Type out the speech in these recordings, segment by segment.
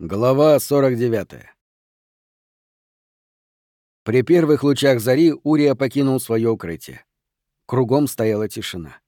Глава 49. При первых лучах зари Урия покинул свое укрытие. Кругом стояла тишина.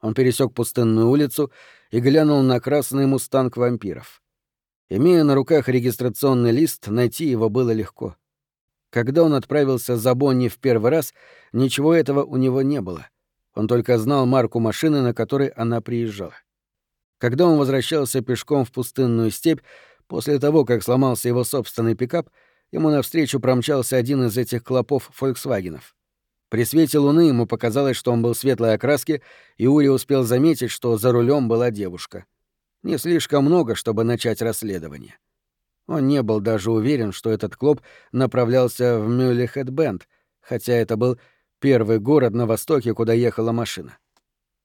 Он пересек пустынную улицу и глянул на красный мустанг вампиров. Имея на руках регистрационный лист, найти его было легко. Когда он отправился за Бонни в первый раз, ничего этого у него не было. Он только знал марку машины, на которой она приезжала. Когда он возвращался пешком в пустынную степь, После того, как сломался его собственный пикап, ему навстречу промчался один из этих клопов «Фольксвагенов». При свете луны ему показалось, что он был светлой окраски, и Ури успел заметить, что за рулем была девушка. Не слишком много, чтобы начать расследование. Он не был даже уверен, что этот клоп направлялся в Мюллихедбенд, хотя это был первый город на востоке, куда ехала машина.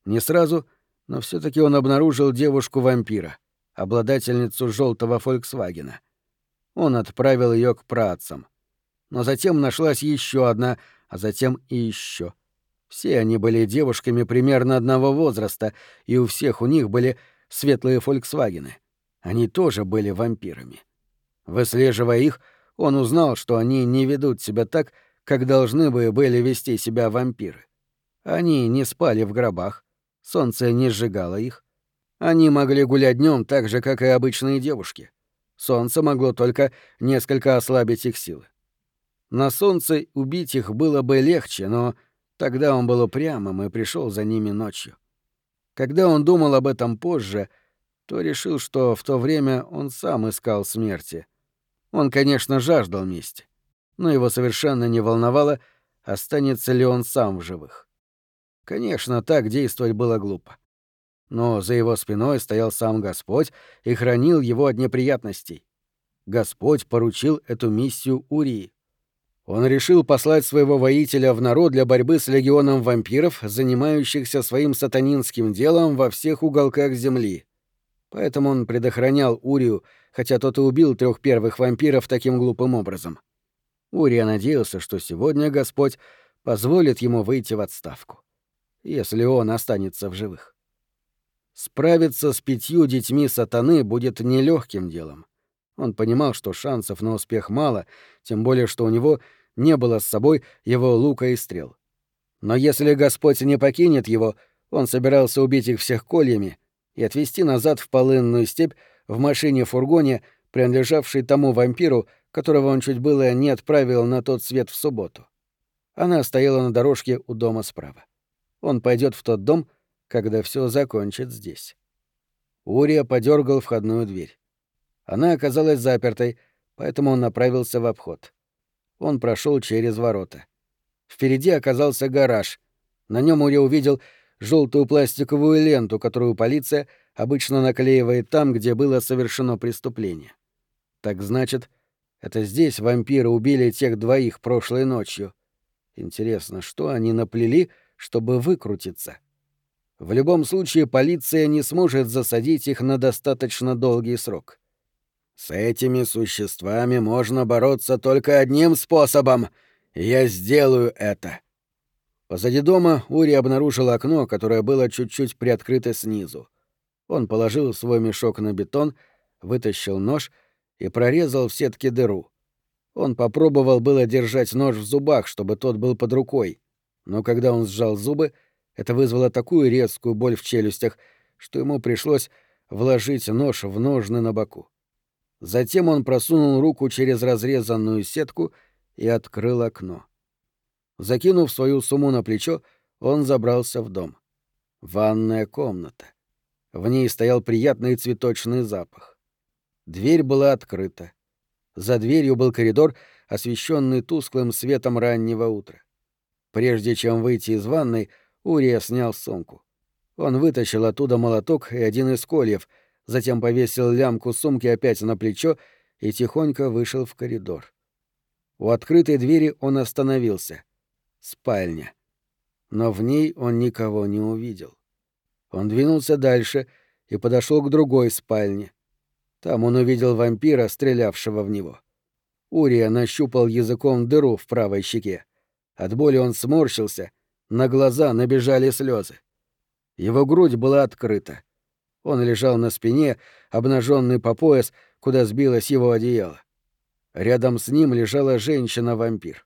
Не сразу, но все таки он обнаружил девушку-вампира обладательницу желтого Фольксвагена. Он отправил ее к працам. Но затем нашлась еще одна, а затем и еще. Все они были девушками примерно одного возраста, и у всех у них были светлые Фольксвагены. Они тоже были вампирами. Выслеживая их, он узнал, что они не ведут себя так, как должны бы были вести себя вампиры. Они не спали в гробах, солнце не сжигало их, они могли гулять днем так же, как и обычные девушки. Солнце могло только несколько ослабить их силы. На солнце убить их было бы легче, но тогда он был упрямым и пришел за ними ночью. Когда он думал об этом позже, то решил, что в то время он сам искал смерти. Он, конечно, жаждал мести, но его совершенно не волновало, останется ли он сам в живых. Конечно, так действовать было глупо но за его спиной стоял сам Господь и хранил его от неприятностей. Господь поручил эту миссию Урии. Он решил послать своего воителя в народ для борьбы с легионом вампиров, занимающихся своим сатанинским делом во всех уголках земли. Поэтому он предохранял Урию, хотя тот и убил трех первых вампиров таким глупым образом. Урия надеялся, что сегодня Господь позволит ему выйти в отставку, если он останется в живых. Справиться с пятью детьми сатаны будет нелегким делом. Он понимал, что шансов на успех мало, тем более, что у него не было с собой его лука и стрел. Но если Господь не покинет его, он собирался убить их всех кольями и отвезти назад в полынную степь в машине-фургоне, принадлежавшей тому вампиру, которого он чуть было не отправил на тот свет в субботу. Она стояла на дорожке у дома справа. Он пойдет в тот дом, когда все закончит здесь. Урия подергал входную дверь. Она оказалась запертой, поэтому он направился в обход. Он прошел через ворота. Впереди оказался гараж. На нем Урия увидел желтую пластиковую ленту, которую полиция обычно наклеивает там, где было совершено преступление. Так значит, это здесь вампиры убили тех двоих прошлой ночью. Интересно, что они наплели, чтобы выкрутиться? В любом случае полиция не сможет засадить их на достаточно долгий срок. С этими существами можно бороться только одним способом. я сделаю это. Позади дома Ури обнаружил окно, которое было чуть-чуть приоткрыто снизу. Он положил свой мешок на бетон, вытащил нож и прорезал в сетке дыру. Он попробовал было держать нож в зубах, чтобы тот был под рукой, но когда он сжал зубы, это вызвало такую резкую боль в челюстях, что ему пришлось вложить нож в ножны на боку. Затем он просунул руку через разрезанную сетку и открыл окно. Закинув свою сумму на плечо, он забрался в дом. Ванная комната. В ней стоял приятный цветочный запах. Дверь была открыта. За дверью был коридор, освещенный тусклым светом раннего утра. Прежде чем выйти из ванной, Урия снял сумку. Он вытащил оттуда молоток и один из кольев, затем повесил лямку сумки опять на плечо и тихонько вышел в коридор. У открытой двери он остановился. Спальня. Но в ней он никого не увидел. Он двинулся дальше и подошел к другой спальне. Там он увидел вампира, стрелявшего в него. Урия нащупал языком дыру в правой щеке. От боли он сморщился — на глаза набежали слезы. Его грудь была открыта. Он лежал на спине, обнаженный по пояс, куда сбилось его одеяло. Рядом с ним лежала женщина-вампир.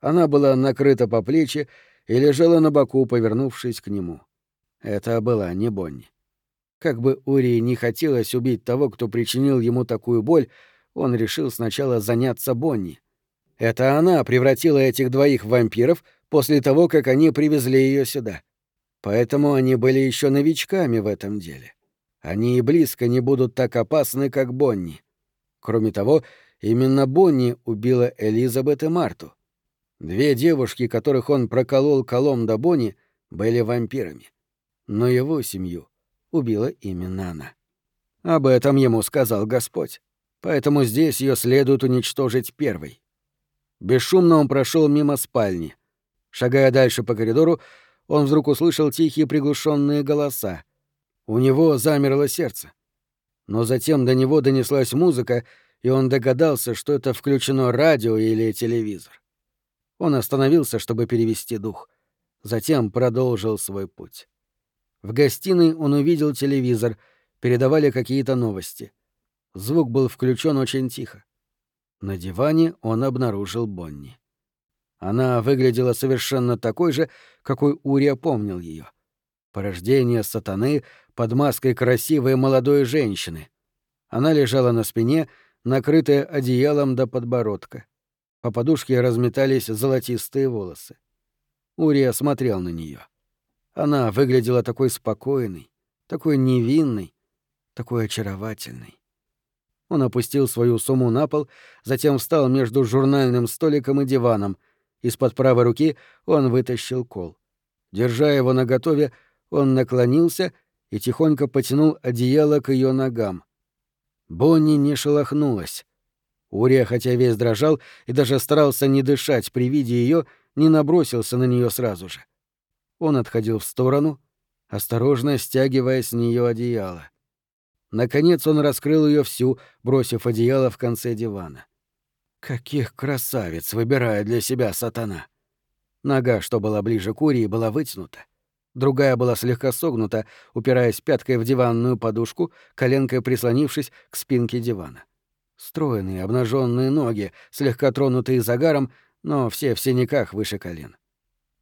Она была накрыта по плечи и лежала на боку, повернувшись к нему. Это была не Бонни. Как бы Урии не хотелось убить того, кто причинил ему такую боль, он решил сначала заняться Бонни. Это она превратила этих двоих в вампиров после того, как они привезли ее сюда. Поэтому они были еще новичками в этом деле. Они и близко не будут так опасны, как Бонни. Кроме того, именно Бонни убила Элизабет и Марту. Две девушки, которых он проколол колом до Бонни, были вампирами. Но его семью убила именно она. Об этом ему сказал Господь. Поэтому здесь ее следует уничтожить первой. Бесшумно он прошел мимо спальни. Шагая дальше по коридору, он вдруг услышал тихие приглушенные голоса. У него замерло сердце. Но затем до него донеслась музыка, и он догадался, что это включено радио или телевизор. Он остановился, чтобы перевести дух. Затем продолжил свой путь. В гостиной он увидел телевизор, передавали какие-то новости. Звук был включен очень тихо. На диване он обнаружил Бонни. Она выглядела совершенно такой же, какой Урия помнил ее. Порождение сатаны под маской красивой молодой женщины. Она лежала на спине, накрытая одеялом до подбородка. По подушке разметались золотистые волосы. Урия смотрел на нее. Она выглядела такой спокойной, такой невинной, такой очаровательной. Он опустил свою сумму на пол, затем встал между журнальным столиком и диваном. Из-под правой руки он вытащил кол. Держа его наготове, он наклонился и тихонько потянул одеяло к ее ногам. Бонни не шелохнулась. Урия, хотя весь дрожал и даже старался не дышать при виде ее, не набросился на нее сразу же. Он отходил в сторону, осторожно стягивая с нее одеяло. Наконец он раскрыл ее всю, бросив одеяло в конце дивана. Каких красавиц выбирает для себя сатана! Нога, что была ближе к Урии, была вытянута. Другая была слегка согнута, упираясь пяткой в диванную подушку, коленкой прислонившись к спинке дивана. Стройные, обнаженные ноги, слегка тронутые загаром, но все в синяках выше колен.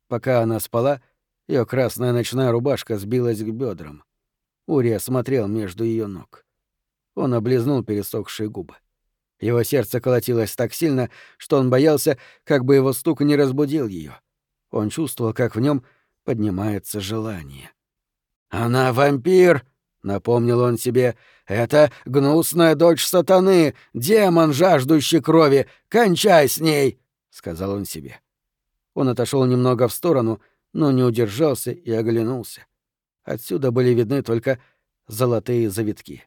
Пока она спала, ее красная ночная рубашка сбилась к бедрам. Урия смотрел между ее ног. Он облизнул пересохшие губы. Его сердце колотилось так сильно, что он боялся, как бы его стук не разбудил ее. Он чувствовал, как в нем поднимается желание. «Она вампир!» — напомнил он себе. «Это гнусная дочь сатаны, демон, жаждущий крови! Кончай с ней!» — сказал он себе. Он отошел немного в сторону, но не удержался и оглянулся. Отсюда были видны только золотые завитки.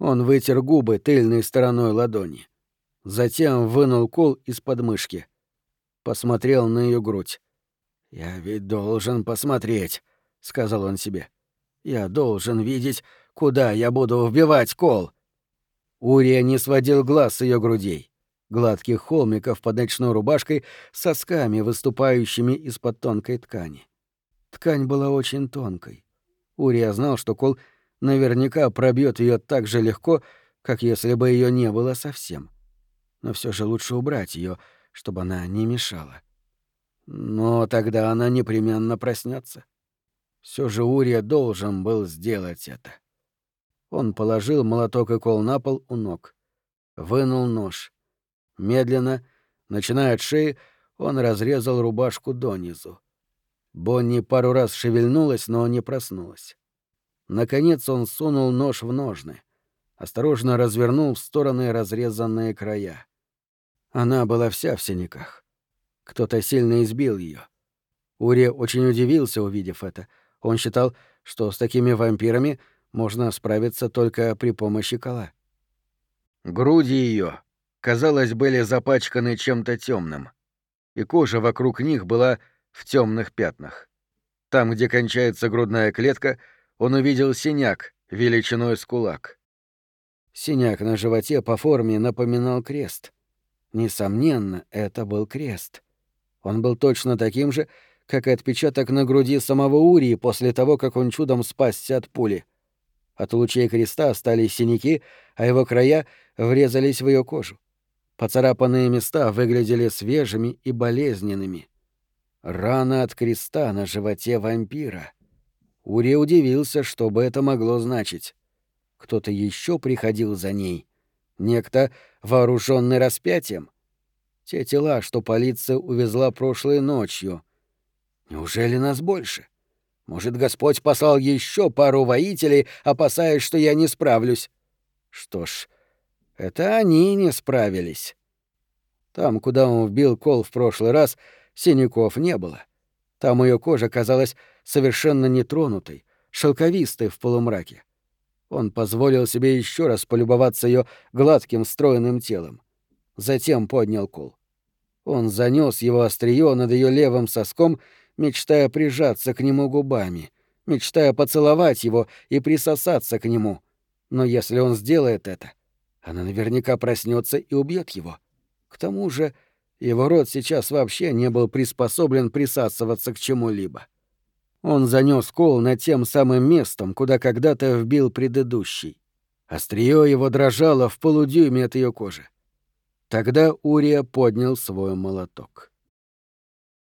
Он вытер губы тыльной стороной ладони. Затем вынул кол из подмышки. Посмотрел на ее грудь. «Я ведь должен посмотреть», — сказал он себе. «Я должен видеть, куда я буду вбивать кол». Урия не сводил глаз с ее грудей гладких холмиков под ночной рубашкой с сосками, выступающими из-под тонкой ткани. Ткань была очень тонкой. Урия знал, что кол наверняка пробьет ее так же легко, как если бы ее не было совсем. Но все же лучше убрать ее, чтобы она не мешала. Но тогда она непременно проснется. Все же Урия должен был сделать это. Он положил молоток и кол на пол у ног. Вынул нож. Медленно, начиная от шеи, он разрезал рубашку донизу. Бонни пару раз шевельнулась, но не проснулась. Наконец он сунул нож в ножны. Осторожно развернул в стороны разрезанные края. Она была вся в синяках. Кто-то сильно избил ее. Ури очень удивился, увидев это. Он считал, что с такими вампирами можно справиться только при помощи кола. Груди ее казалось, были запачканы чем-то темным, и кожа вокруг них была в темных пятнах. Там, где кончается грудная клетка, он увидел синяк величиной с кулак. Синяк на животе по форме напоминал крест. Несомненно, это был крест. Он был точно таким же, как и отпечаток на груди самого Урии после того, как он чудом спасся от пули. От лучей креста остались синяки, а его края врезались в ее кожу. Поцарапанные места выглядели свежими и болезненными. Рана от креста на животе вампира. Ури удивился, что бы это могло значить. Кто-то еще приходил за ней. Некто, вооруженный распятием. Те тела, что полиция увезла прошлой ночью. Неужели нас больше? Может, Господь послал еще пару воителей, опасаясь, что я не справлюсь? Что ж, это они не справились. Там, куда он вбил кол в прошлый раз, синяков не было. Там ее кожа казалась совершенно нетронутой, шелковистой в полумраке. Он позволил себе еще раз полюбоваться ее гладким стройным телом. Затем поднял кол. Он занес его острие над ее левым соском мечтая прижаться к нему губами, мечтая поцеловать его и присосаться к нему. Но если он сделает это, она наверняка проснется и убьет его. К тому же его рот сейчас вообще не был приспособлен присасываться к чему-либо. Он занёс кол над тем самым местом, куда когда-то вбил предыдущий. Остриё его дрожало в полудюйме от ее кожи. Тогда Урия поднял свой молоток.